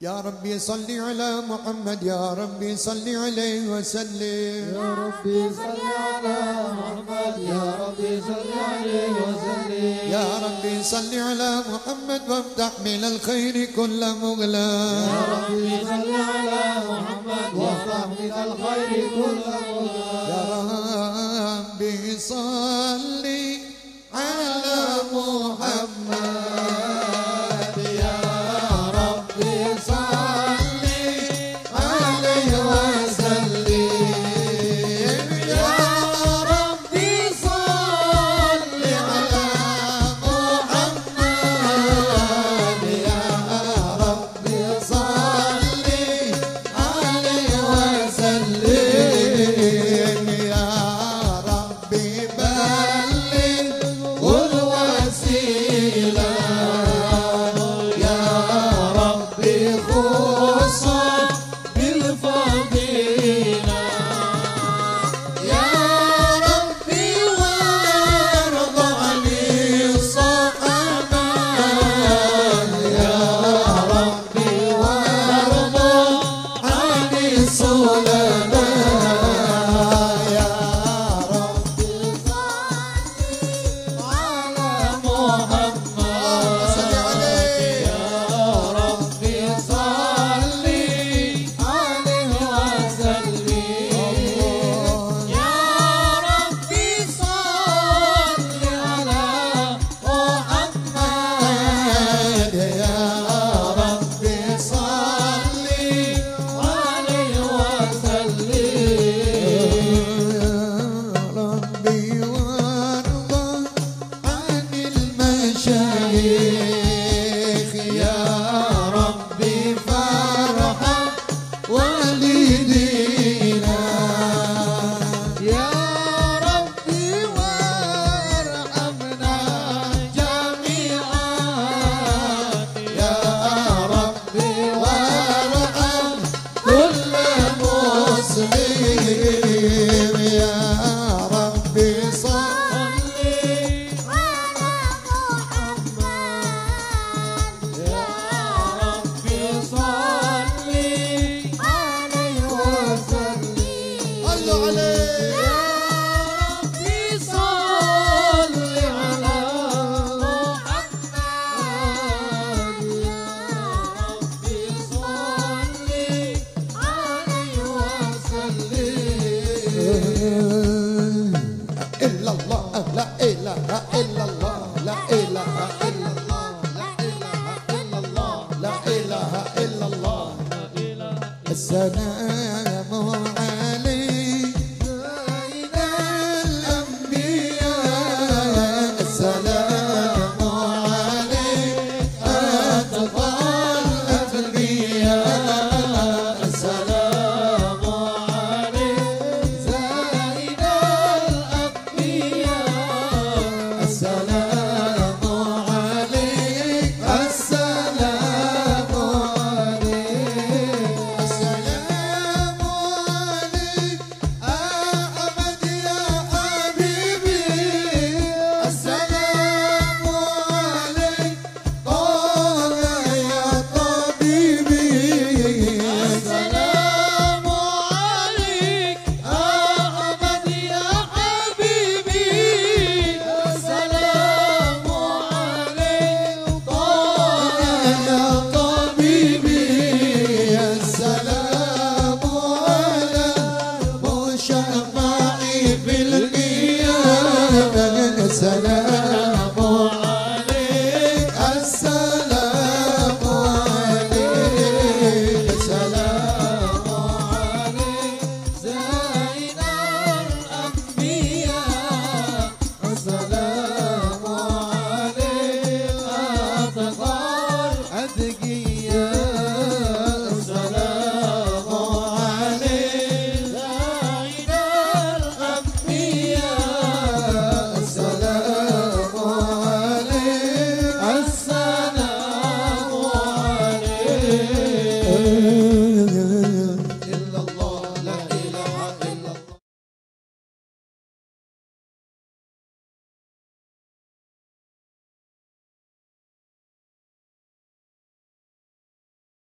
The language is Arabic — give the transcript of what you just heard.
يا ربي صل على محمد يا ربي صل عليه وسلم. يا ربي صل على محمد يا ربي صل عليه وسلم. يا ربي صل على محمد وافتح من الخير كل مغلا يا ربي صل على محمد وافتح من الخير كل مغلا يا ربي صل على محمد. you know. one. إله إلا الله. السلام سلام